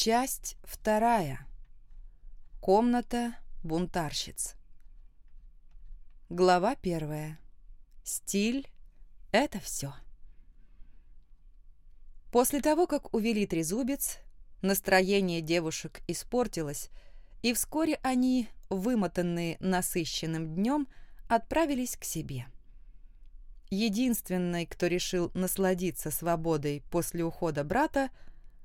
Часть вторая. Комната бунтарщиц. Глава первая. Стиль – это все. После того, как увели трезубец, настроение девушек испортилось, и вскоре они, вымотанные насыщенным днем, отправились к себе. Единственной, кто решил насладиться свободой после ухода брата,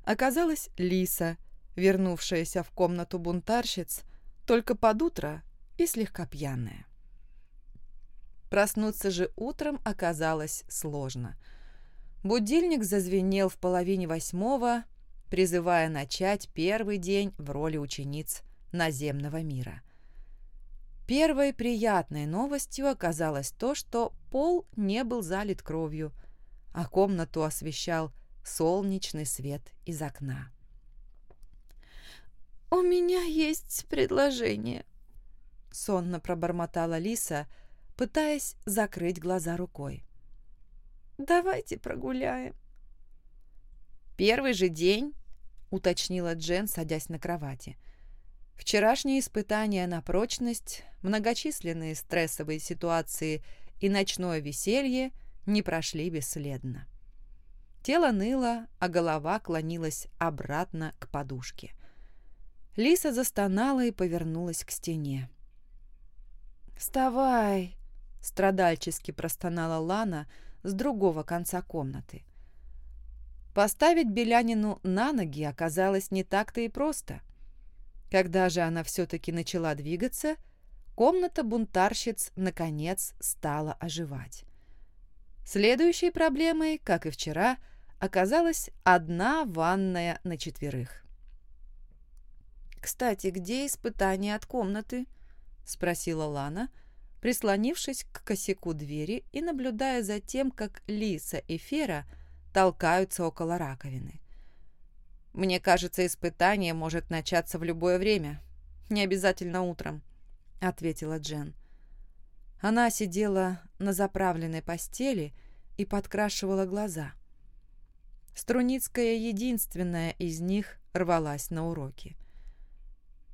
оказалась Лиса, вернувшаяся в комнату бунтарщиц только под утро и слегка пьяная. Проснуться же утром оказалось сложно. Будильник зазвенел в половине восьмого, призывая начать первый день в роли учениц наземного мира. Первой приятной новостью оказалось то, что пол не был залит кровью, а комнату освещал солнечный свет из окна. «У меня есть предложение», — сонно пробормотала Лиса, — пытаясь закрыть глаза рукой. «Давайте прогуляем». «Первый же день», — уточнила Джен, садясь на кровати. Вчерашние испытания на прочность, многочисленные стрессовые ситуации и ночное веселье не прошли бесследно. Тело ныло, а голова клонилась обратно к подушке. Лиса застонала и повернулась к стене. «Вставай!» страдальчески простонала Лана с другого конца комнаты. Поставить Белянину на ноги оказалось не так-то и просто. Когда же она все-таки начала двигаться, комната бунтарщиц наконец стала оживать. Следующей проблемой, как и вчера, оказалась одна ванная на четверых. «Кстати, где испытание от комнаты?» — спросила Лана, — прислонившись к косяку двери и наблюдая за тем, как Лиса и Фера толкаются около раковины. «Мне кажется, испытание может начаться в любое время, не обязательно утром», — ответила Джен. Она сидела на заправленной постели и подкрашивала глаза. Струницкая единственная из них рвалась на уроки.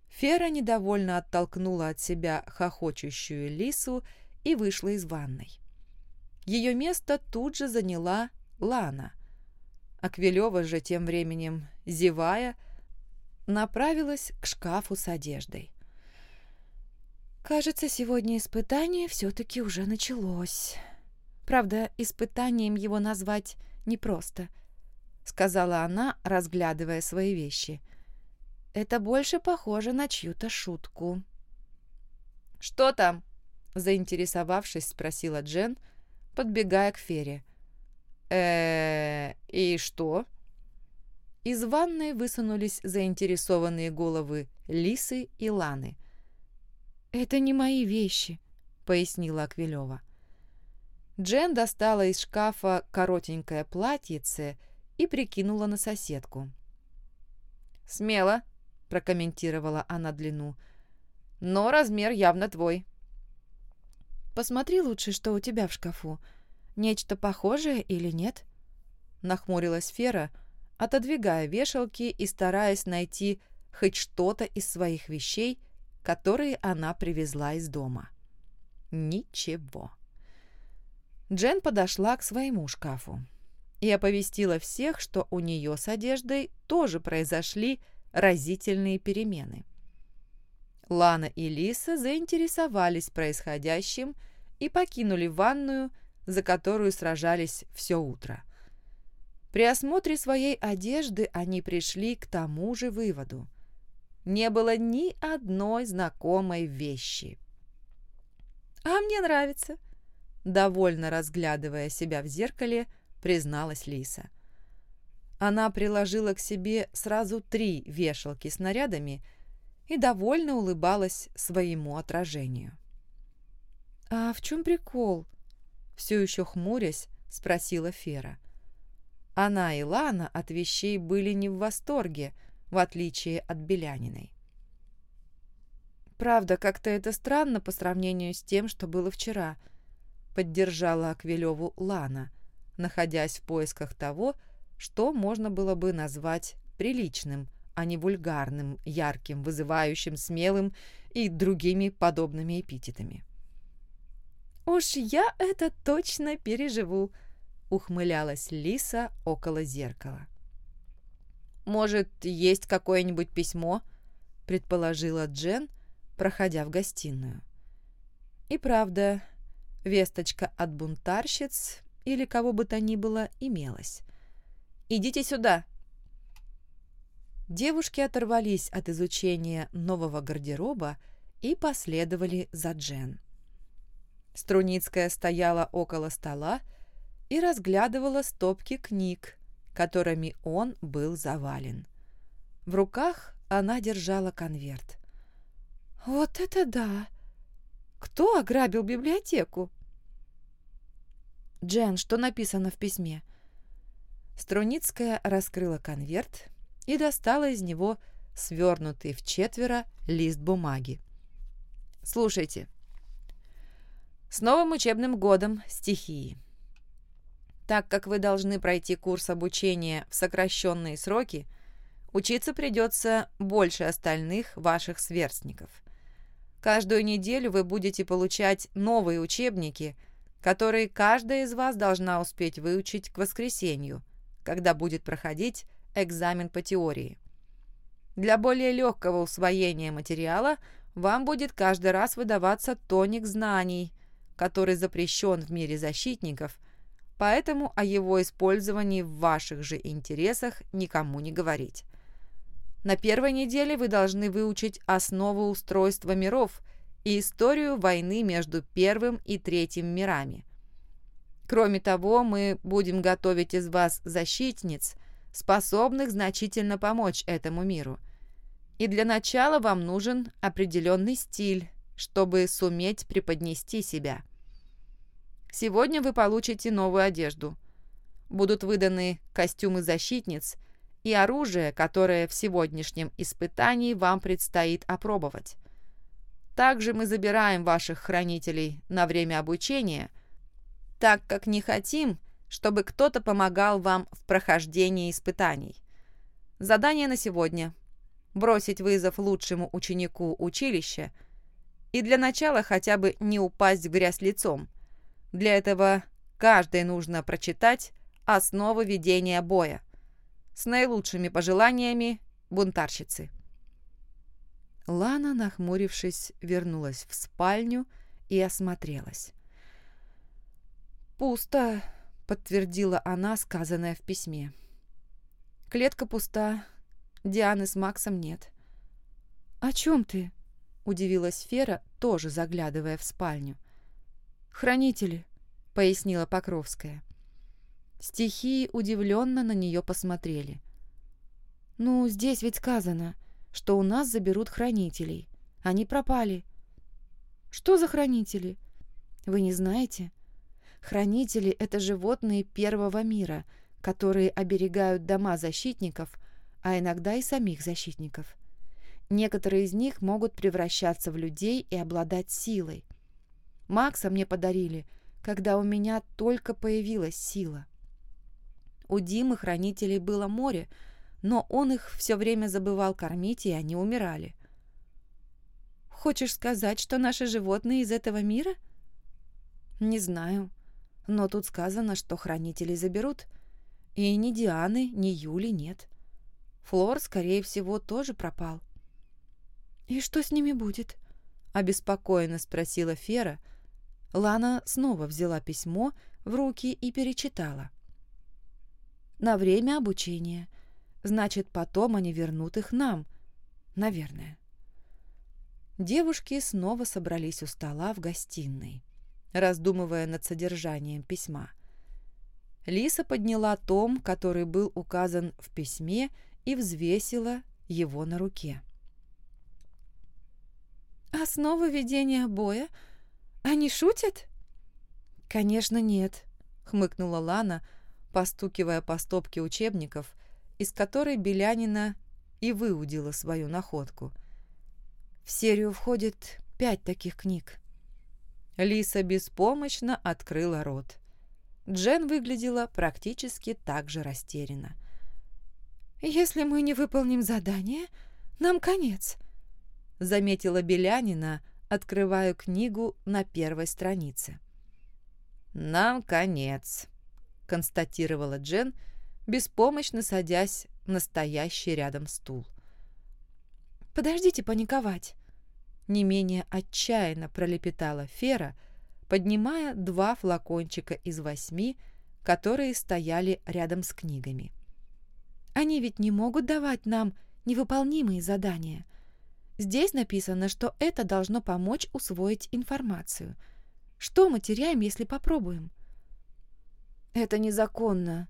Фера недовольно оттолкнула от себя хохочущую лису и вышла из ванной. Ее место тут же заняла Лана. Аквилева же тем временем, зевая, направилась к шкафу с одеждой. «Кажется, сегодня испытание все-таки уже началось. Правда, испытанием его назвать непросто», — сказала она, разглядывая свои вещи. Это больше похоже на чью-то шутку. «Что там?» – заинтересовавшись, спросила Джен, подбегая к Фере. э и что?» Из ванной высунулись заинтересованные головы Лисы и Ланы. «Это не мои вещи», — пояснила Аквилева. Джен достала из шкафа коротенькое платьице и прикинула на соседку. «Смело», прокомментировала она длину. «Но размер явно твой». «Посмотри лучше, что у тебя в шкафу. Нечто похожее или нет?» Нахмурилась Фера, отодвигая вешалки и стараясь найти хоть что-то из своих вещей, которые она привезла из дома. Ничего. Джен подошла к своему шкафу и оповестила всех, что у нее с одеждой тоже произошли разительные перемены. Лана и Лиса заинтересовались происходящим и покинули ванную, за которую сражались все утро. При осмотре своей одежды они пришли к тому же выводу. Не было ни одной знакомой вещи. «А мне нравится», — довольно разглядывая себя в зеркале, призналась Лиса. Она приложила к себе сразу три вешалки с нарядами и довольно улыбалась своему отражению. «А в чем прикол?» Все еще хмурясь, спросила Фера. Она и Лана от вещей были не в восторге, в отличие от Беляниной. «Правда, как-то это странно по сравнению с тем, что было вчера», поддержала Аквилеву Лана, находясь в поисках того, что можно было бы назвать приличным а не вульгарным, ярким, вызывающим, смелым и другими подобными эпитетами. «Уж я это точно переживу», — ухмылялась Лиса около зеркала. «Может, есть какое-нибудь письмо?» — предположила Джен, проходя в гостиную. И правда, весточка от бунтарщиц или кого бы то ни было имелась. «Идите сюда!» Девушки оторвались от изучения нового гардероба и последовали за Джен. Струницкая стояла около стола и разглядывала стопки книг, которыми он был завален. В руках она держала конверт. «Вот это да! Кто ограбил библиотеку?» «Джен, что написано в письме?» Струницкая раскрыла конверт и достала из него свернутый в четверо лист бумаги. «Слушайте. С новым учебным годом стихии. Так как вы должны пройти курс обучения в сокращенные сроки, учиться придется больше остальных ваших сверстников. Каждую неделю вы будете получать новые учебники, которые каждая из вас должна успеть выучить к воскресенью, когда будет проходить экзамен по теории. Для более легкого усвоения материала вам будет каждый раз выдаваться тоник знаний, который запрещен в мире защитников – поэтому о его использовании в ваших же интересах никому не говорить. На первой неделе вы должны выучить основу устройства миров и историю войны между первым и третьим мирами. Кроме того, мы будем готовить из вас защитниц, способных значительно помочь этому миру. И для начала вам нужен определенный стиль, чтобы суметь преподнести себя. Сегодня вы получите новую одежду. Будут выданы костюмы защитниц и оружие, которое в сегодняшнем испытании вам предстоит опробовать. Также мы забираем ваших хранителей на время обучения, так как не хотим, чтобы кто-то помогал вам в прохождении испытаний. Задание на сегодня – бросить вызов лучшему ученику училища и для начала хотя бы не упасть в грязь лицом – для этого каждой нужно прочитать основы ведения боя. С наилучшими пожеланиями бунтарщицы. Лана, нахмурившись, вернулась в спальню и осмотрелась. «Пусто», — подтвердила она, сказанное в письме. «Клетка пуста, Дианы с Максом нет». «О чем ты?» — удивилась Фера, тоже заглядывая в спальню. «Хранители», — пояснила Покровская. Стихии удивленно на нее посмотрели. «Ну, здесь ведь сказано, что у нас заберут хранителей. Они пропали». «Что за хранители?» «Вы не знаете?» «Хранители — это животные первого мира, которые оберегают дома защитников, а иногда и самих защитников. Некоторые из них могут превращаться в людей и обладать силой. Макса мне подарили, когда у меня только появилась сила. У Димы хранителей было море, но он их все время забывал кормить, и они умирали. «Хочешь сказать, что наши животные из этого мира?» «Не знаю, но тут сказано, что хранителей заберут. И ни Дианы, ни Юли нет. Флор, скорее всего, тоже пропал». «И что с ними будет?» — обеспокоенно спросила Фера, — Лана снова взяла письмо в руки и перечитала. «На время обучения. Значит, потом они вернут их нам. Наверное». Девушки снова собрались у стола в гостиной, раздумывая над содержанием письма. Лиса подняла том, который был указан в письме, и взвесила его на руке. «Основа ведения боя — они шутят?» «Конечно, нет», — хмыкнула Лана, постукивая по стопке учебников, из которой Белянина и выудила свою находку. В серию входит пять таких книг. Лиса беспомощно открыла рот. Джен выглядела практически так же растерянно. «Если мы не выполним задание, нам конец», — заметила Белянина, открывая книгу на первой странице. «Нам конец», — констатировала Джен, беспомощно садясь на стоящий рядом стул. «Подождите паниковать», — не менее отчаянно пролепетала Фера, поднимая два флакончика из восьми, которые стояли рядом с книгами. Они ведь не могут давать нам невыполнимые задания. Здесь написано, что это должно помочь усвоить информацию. Что мы теряем, если попробуем? Это незаконно.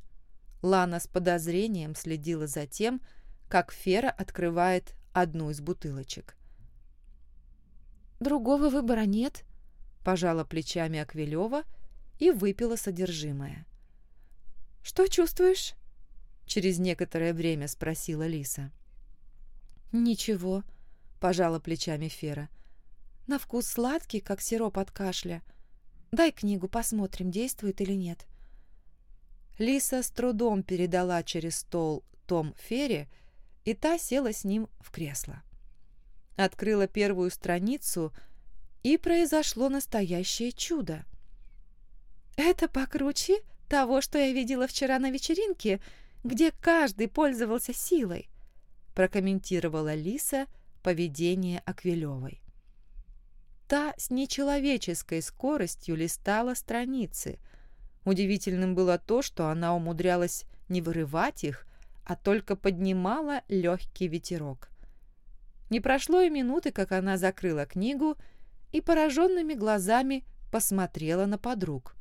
Лана с подозрением следила за тем, как Фера открывает одну из бутылочек. «Другого выбора нет», — пожала плечами Аквилева и выпила содержимое. «Что чувствуешь?» через некоторое время спросила Лиса. «Ничего», — пожала плечами Фера. «На вкус сладкий, как сироп от кашля. Дай книгу, посмотрим, действует или нет». Лиса с трудом передала через стол том Фере, и та села с ним в кресло. Открыла первую страницу, и произошло настоящее чудо. «Это покруче того, что я видела вчера на вечеринке где каждый пользовался силой, прокомментировала Лиса поведение Аквилевой. Та с нечеловеческой скоростью листала страницы. Удивительным было то, что она умудрялась не вырывать их, а только поднимала легкий ветерок. Не прошло и минуты, как она закрыла книгу и пораженными глазами посмотрела на подруг.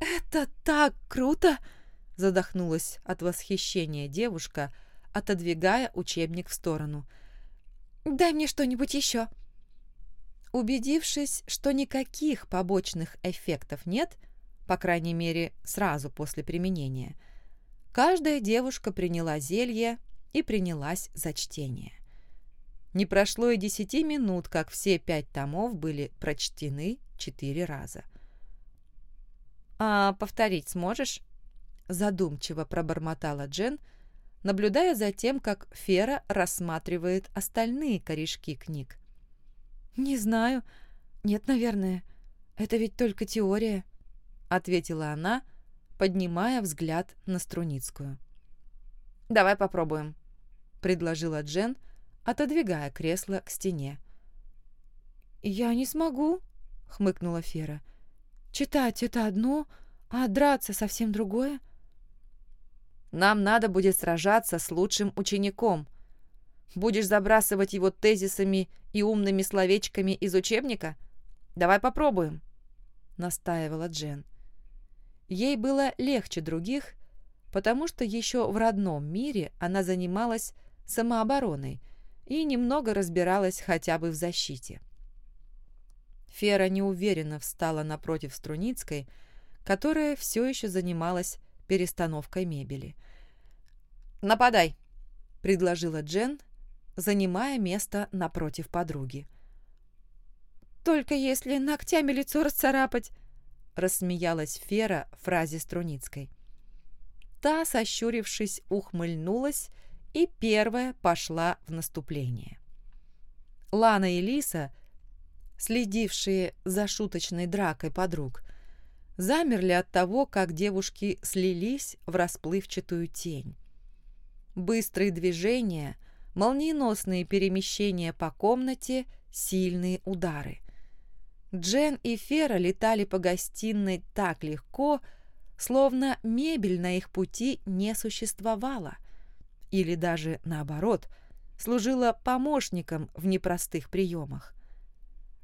«Это так круто!» задохнулась от восхищения девушка, отодвигая учебник в сторону. «Дай мне что-нибудь еще!» Убедившись, что никаких побочных эффектов нет, по крайней мере, сразу после применения, каждая девушка приняла зелье и принялась за чтение. Не прошло и десяти минут, как все пять томов были прочтены четыре раза. «А повторить сможешь?» задумчиво пробормотала Джен, наблюдая за тем, как Фера рассматривает остальные корешки книг. «Не знаю. Нет, наверное. Это ведь только теория», — ответила она, поднимая взгляд на Струницкую. «Давай попробуем», — предложила Джен, отодвигая кресло к стене. «Я не смогу», — хмыкнула Фера. «Читать — это одно, а драться — совсем другое. Нам надо будет сражаться с лучшим учеником. Будешь забрасывать его тезисами и умными словечками из учебника? Давай попробуем», — настаивала Джен. Ей было легче других, потому что еще в родном мире она занималась самообороной и немного разбиралась хотя бы в защите. Фера неуверенно встала напротив Струницкой, которая все еще занималась перестановкой мебели. «Нападай», — предложила Джен, занимая место напротив подруги. «Только если ногтями лицо расцарапать», — рассмеялась Фера фразе Струницкой. Та, сощурившись, ухмыльнулась и первая пошла в наступление. Лана и Лиса, следившие за шуточной дракой подруг, замерли от того, как девушки слились в расплывчатую тень. Быстрые движения, молниеносные перемещения по комнате, сильные удары. Джен и Фера летали по гостиной так легко, словно мебель на их пути не существовала, или даже наоборот, служила помощником в непростых приемах.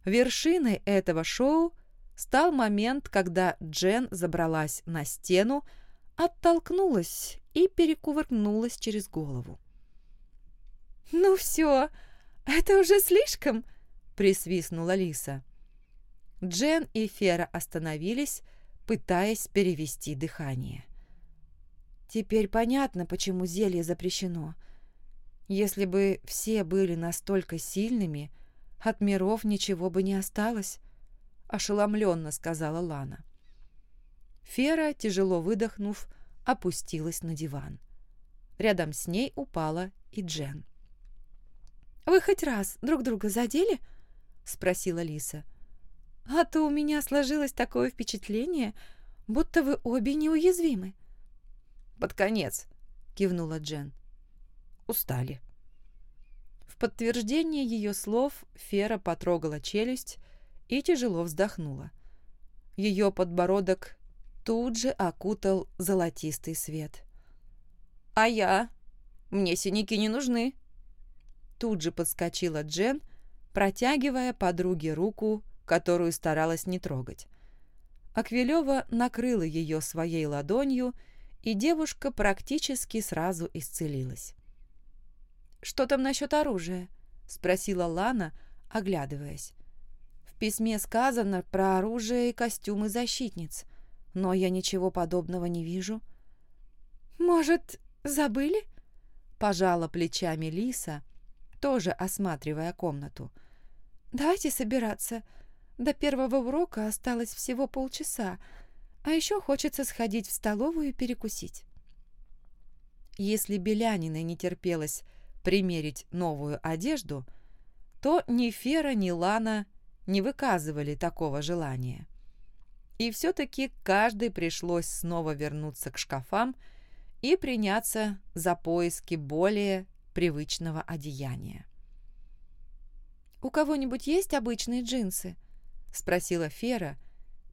Вершиной этого шоу – стал момент, когда Джен забралась на стену, оттолкнулась и перекувыркнулась через голову. «Ну все, это уже слишком!» — присвистнула Лиса. Джен и Фера остановились, пытаясь перевести дыхание. «Теперь понятно, почему зелье запрещено. Если бы все были настолько сильными, от миров ничего бы не осталось. — ошеломленно сказала Лана. Фера, тяжело выдохнув, опустилась на диван. рядом с ней упала и Джен. «Вы хоть раз друг друга задели?» — спросила Лиса. «А то у меня сложилось такое впечатление, будто вы обе неуязвимы». «Под конец», — кивнула Джен. «Устали». В подтверждение ее слов Фера потрогала челюсть и тяжело вздохнула. Ее подбородок тут же окутал золотистый свет. «А я? Мне синяки не нужны!» Тут же подскочила Джен, протягивая подруге руку, которую старалась не трогать. Аквилева накрыла ее своей ладонью, и девушка практически сразу исцелилась. «Что там насчет оружия?» — спросила Лана, оглядываясь. «В письме сказано про оружие и костюмы защитниц, но я ничего подобного не вижу». «Может, забыли?» — пожала плечами Лиса, тоже осматривая комнату. «Давайте собираться. До первого урока осталось всего полчаса, а еще хочется сходить в столовую и перекусить». Если Беляниной не терпелось примерить новую одежду, то ни Фера, ни Лана не выказывали такого желания. И все-таки каждой пришлось снова вернуться к шкафам и приняться за поиски более привычного одеяния. «У кого-нибудь есть обычные джинсы?» — спросила Фера,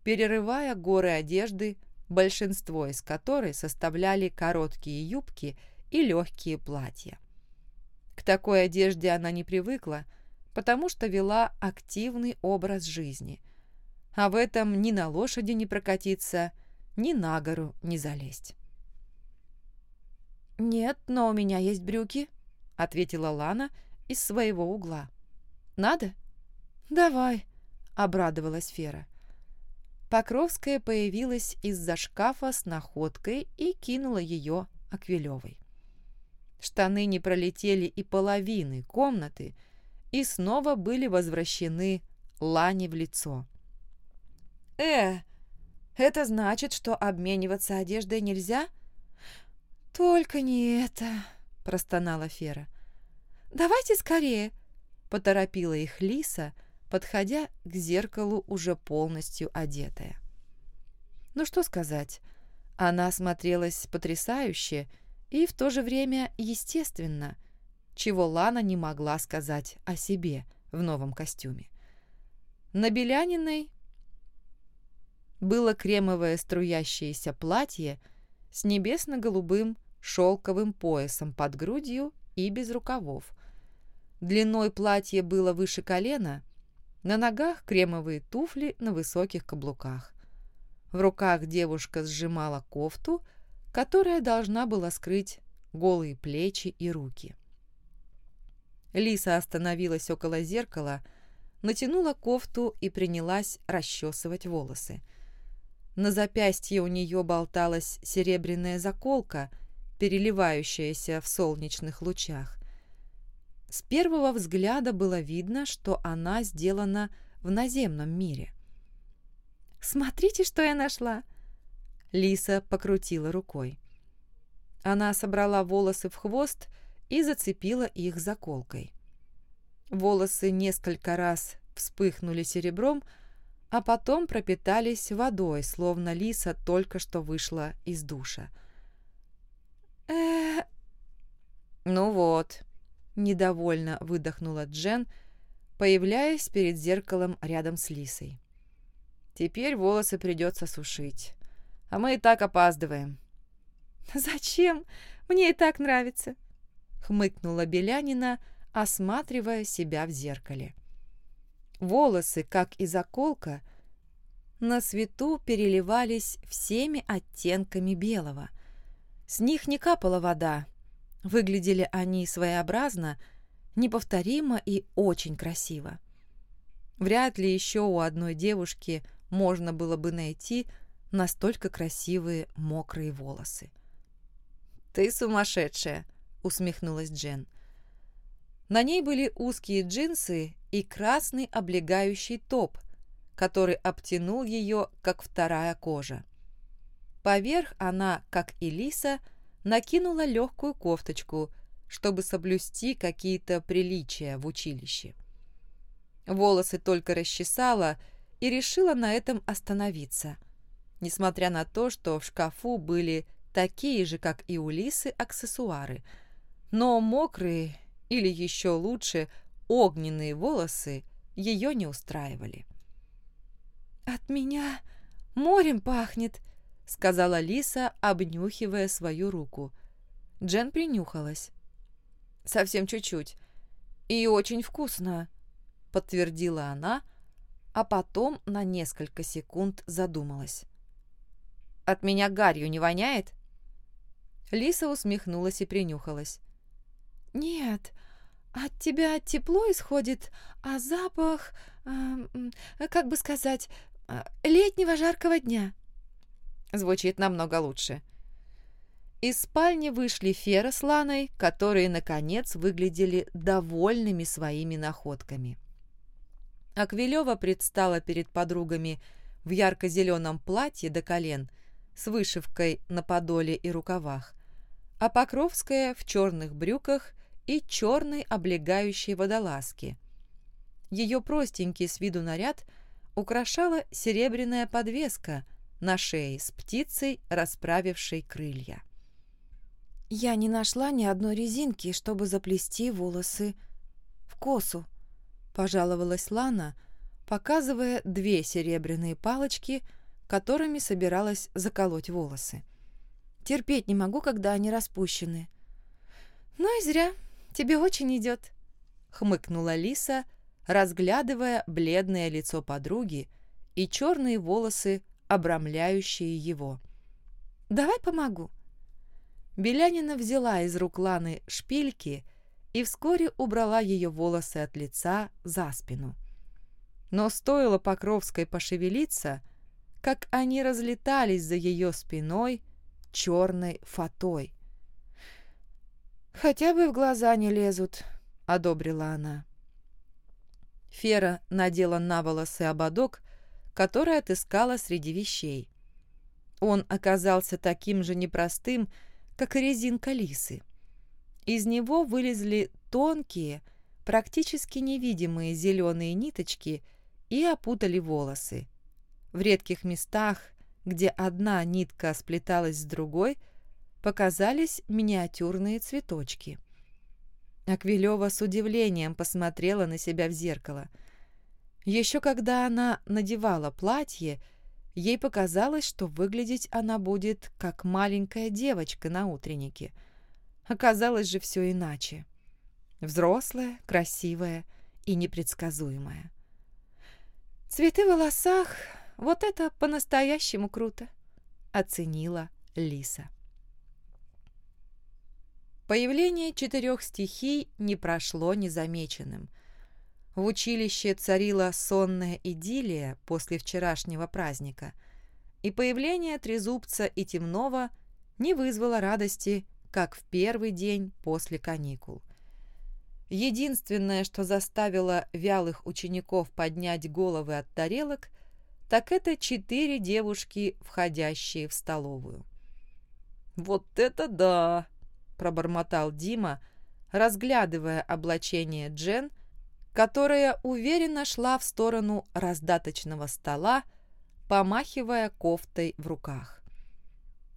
перерывая горы одежды, большинство из которой составляли короткие юбки и легкие платья. К такой одежде она не привыкла, потому что вела активный образ жизни. А в этом ни на лошади не прокатиться, ни на гору не залезть. «Нет, но у меня есть брюки», — ответила Лана из своего угла. «Надо?» «Давай», — обрадовалась Фера. Покровская появилась из-за шкафа с находкой и кинула ее Аквилевой. Штаны не пролетели и половины комнаты и снова были возвращены Лане в лицо. «Э, это значит, что обмениваться одеждой нельзя?» «Только не это», — простонала Фера. «Давайте скорее», — поторопила их Лиса, подходя к зеркалу уже полностью одетая. Ну что сказать, она смотрелась потрясающе и в то же время естественно, чего Лана не могла сказать о себе в новом костюме. На Беляниной было кремовое струящееся платье с небесно-голубым шелковым поясом под грудью и без рукавов. Длиной платье было выше колена, на ногах кремовые туфли на высоких каблуках. В руках девушка сжимала кофту, которая должна была скрыть голые плечи и руки. Лиса остановилась около зеркала, натянула кофту и принялась расчесывать волосы. На запястье у нее болталась серебряная заколка, переливающаяся в солнечных лучах. С первого взгляда было видно, что она сделана в наземном мире. «Смотрите, что я нашла!» Лиса покрутила рукой. Она собрала волосы в хвост и зацепила их заколкой. Волосы несколько раз вспыхнули серебром, а потом пропитались водой, словно лиса только что вышла из душа. э «Ну вот», — недовольно выдохнула Джен, появляясь перед зеркалом рядом с лисой. «Теперь волосы придется сушить а мы и так опаздываем». «Зачем? Мне и так нравится», — хмыкнула Белянина, осматривая себя в зеркале. Волосы, как и заколка, на свету переливались всеми оттенками белого. С них не капала вода. Выглядели они своеобразно, неповторимо и очень красиво. Вряд ли еще у одной девушки можно было бы найти настолько красивые мокрые волосы. «Ты сумасшедшая!» — усмехнулась Джен. На ней были узкие джинсы и красный облегающий топ, который обтянул ее, как вторая кожа. Поверх она, как и Лиса, накинула легкую кофточку, чтобы соблюсти какие-то приличия в училище. Волосы только расчесала и решила на этом остановиться, несмотря на то, что в шкафу были такие же, как и у Лисы, аксессуары, но мокрые или еще лучше огненные волосы ее не устраивали. «От меня морем пахнет», — сказала Лиса, обнюхивая свою руку. Джен принюхалась. «Совсем чуть-чуть. И очень вкусно», — подтвердила она, а потом на несколько секунд задумалась. «От меня гарью не воняет?» Лиса усмехнулась и принюхалась. «Нет, от тебя тепло исходит, а запах, э, как бы сказать, э, летнего жаркого дня». Звучит намного лучше. Из спальни вышли Фера с Ланой, которые, наконец, выглядели довольными своими находками. Аквилева предстала перед подругами в ярко-зеленом платье до колен с вышивкой на подоле и рукавах, а Покровская в черных брюках и черной облегающей водолазке. Ее простенький с виду наряд украшала серебряная подвеска на шее с птицей, расправившей крылья. «Я не нашла ни одной резинки, чтобы заплести волосы в косу», — пожаловалась Лана, показывая две серебряные палочки, которыми собиралась заколоть волосы. «Терпеть не могу, когда они распущены». «Ну и зря. Тебе очень идет», — хмыкнула Лиса, разглядывая бледное лицо подруги и черные волосы обрамляющие его. «Давай помогу». Белянина взяла из рук Ланы шпильки и вскоре убрала ее волосы от лица за спину. Но стоило Покровской пошевелиться, как они разлетались за ее спиной черной фатой. «Хотя бы в глаза не лезут», — одобрила она. Фера надела на волосы ободок который отыскала среди вещей. Он оказался таким же непростым, как и резинка лисы. Из него вылезли тонкие, практически невидимые зеленые ниточки и опутали волосы. В редких местах, где одна нитка сплеталась с другой, показались миниатюрные цветочки. Аквилева с удивлением посмотрела на себя в зеркало – еще когда она надевала платье, ей показалось, что выглядеть она будет как маленькая девочка на утреннике. Оказалось же все иначе. Взрослая, красивая и непредсказуемая. «Цветы в волосах — вот это по-настоящему круто», — оценила Лиса. Появление четырех стихий не прошло незамеченным — в училище царила сонная идиллия после вчерашнего праздника, и появление Трезубца и Темного не вызвало радости, как в первый день после каникул. Единственное, что заставило вялых учеников поднять головы от тарелок, так это четыре девушки, входящие в столовую. «Вот это да!» – пробормотал Дима, разглядывая облачение Джен – которая уверенно шла в сторону раздаточного стола, помахивая кофтой в руках.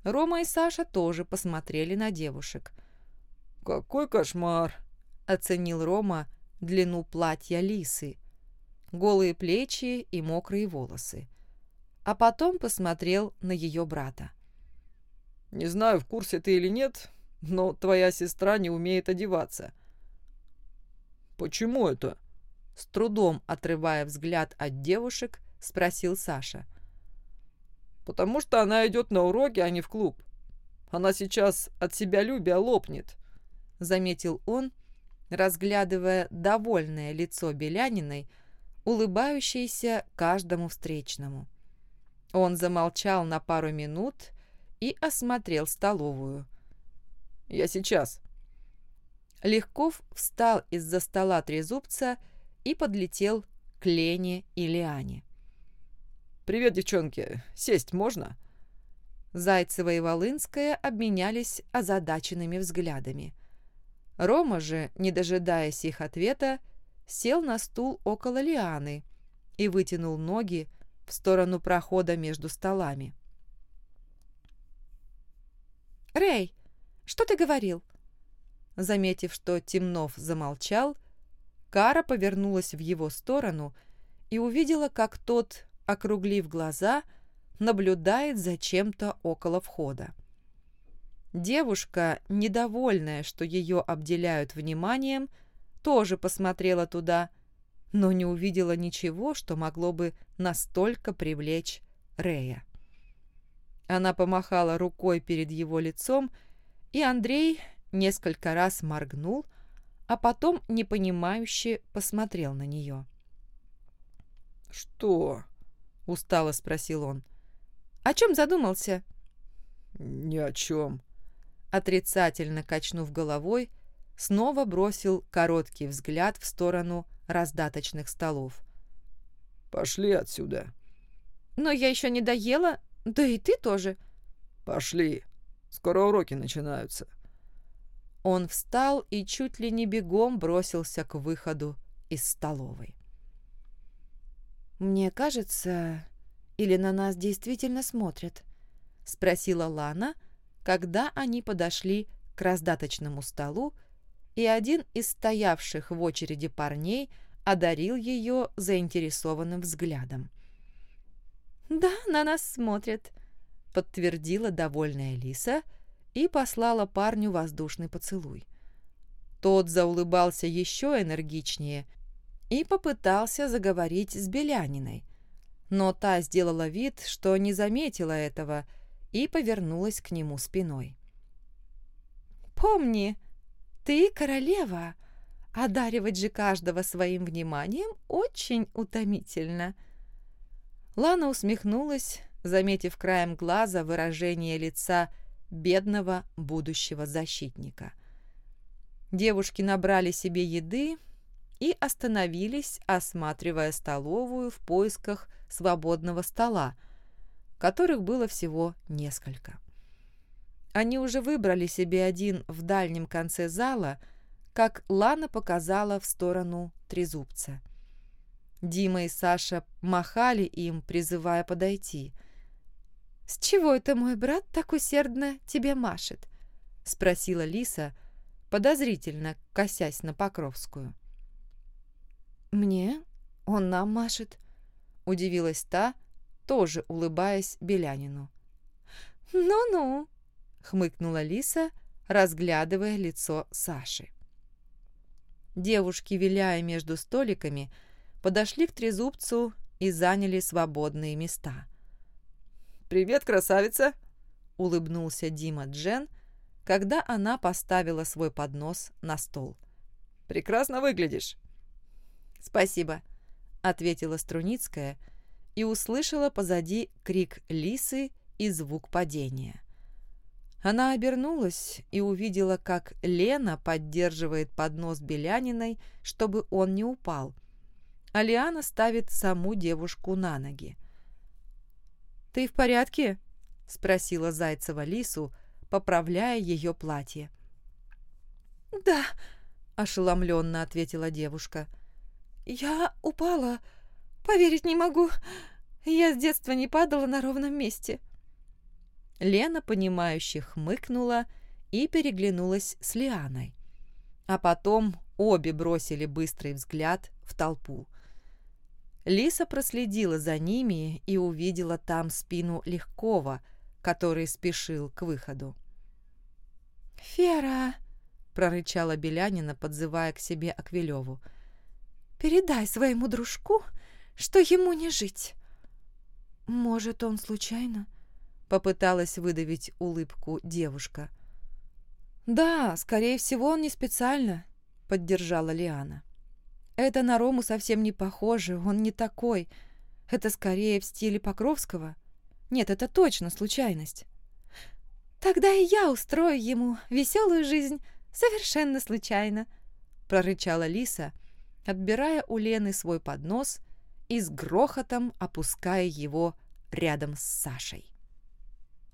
Рома и Саша тоже посмотрели на девушек. «Какой кошмар!» — оценил Рома длину платья Лисы, голые плечи и мокрые волосы. А потом посмотрел на ее брата. «Не знаю, в курсе ты или нет, но твоя сестра не умеет одеваться». «Почему это?» С трудом отрывая взгляд от девушек, спросил Саша. «Потому что она идет на уроки, а не в клуб. Она сейчас от себя любя лопнет», — заметил он, разглядывая довольное лицо Беляниной, улыбающееся каждому встречному. Он замолчал на пару минут и осмотрел столовую. «Я сейчас». Легков встал из-за стола трезубца и, и подлетел к Лене и Лиане. «Привет, девчонки. Сесть можно?» Зайцева и Волынская обменялись озадаченными взглядами. Рома же, не дожидаясь их ответа, сел на стул около Лианы и вытянул ноги в сторону прохода между столами. «Рэй, что ты говорил?» Заметив, что Темнов замолчал, Кара повернулась в его сторону и увидела, как тот, округлив глаза, наблюдает за чем-то около входа. Девушка, недовольная, что ее обделяют вниманием, тоже посмотрела туда, но не увидела ничего, что могло бы настолько привлечь Рея. Она помахала рукой перед его лицом, и Андрей несколько раз моргнул, а потом непонимающе посмотрел на нее. «Что?» — устало спросил он. «О чем задумался?» «Ни о чем», отрицательно качнув головой, снова бросил короткий взгляд в сторону раздаточных столов. «Пошли отсюда». «Но я еще не доела, да и ты тоже». «Пошли, скоро уроки начинаются». Он встал и чуть ли не бегом бросился к выходу из столовой. «Мне кажется, или на нас действительно смотрят?» — спросила Лана, — когда они подошли к раздаточному столу, и один из стоявших в очереди парней одарил ее заинтересованным взглядом. «Да, на нас смотрят», — подтвердила довольная Лиса и послала парню воздушный поцелуй. Тот заулыбался еще энергичнее и попытался заговорить с Беляниной, но та сделала вид, что не заметила этого и повернулась к нему спиной. «Помни, ты королева. Одаривать же каждого своим вниманием очень утомительно». Лана усмехнулась, заметив краем глаза выражение лица бедного будущего защитника. Девушки набрали себе еды и остановились, осматривая столовую в поисках свободного стола, которых было всего несколько. Они уже выбрали себе один в дальнем конце зала, как Лана показала в сторону трезубца. Дима и Саша махали им, призывая подойти. «С чего это мой брат так усердно тебе машет?» — спросила Лиса, подозрительно косясь на Покровскую. «Мне? Он нам машет?» — удивилась та, — тоже улыбаясь Белянину. «Ну-ну», — хмыкнула Лиса, разглядывая лицо Саши. Девушки, виляя между столиками, подошли к трезубцу и заняли свободные места. «Привет, красавица!» — улыбнулся Дима Джен, когда она поставила свой поднос на стол. «Прекрасно выглядишь!» «Спасибо», — ответила Струницкая, — и услышала позади крик лисы и звук падения. Она обернулась и увидела, как Лена поддерживает поднос Беляниной, чтобы он не упал, а Лиана ставит саму девушку на ноги. «Ты в порядке?» — спросила Зайцева Лису, поправляя ее платье. «Да», — ошеломленно ответила девушка. «Я упала. Поверить не могу. Я с детства не падала на ровном месте. Лена, понимающе хмыкнула и переглянулась с Лианой. А потом обе бросили быстрый взгляд в толпу. Лиса проследила за ними и увидела там спину Легкова, который спешил к выходу. «Фера!» — прорычала Белянина, подзывая к себе Аквилеву. «Передай своему дружку, что ему не жить». «Может, он случайно?» — попыталась выдавить улыбку девушка. «Да, скорее всего, он не специально», — поддержала Лиана. «Это на Рому совсем не похоже, он не такой. Это скорее в стиле Покровского. Нет, это точно случайность». «Тогда и я устрою ему веселую жизнь совершенно случайно», — прорычала Лиса, отбирая у Лены свой поднос и с грохотом опуская его рядом с Сашей.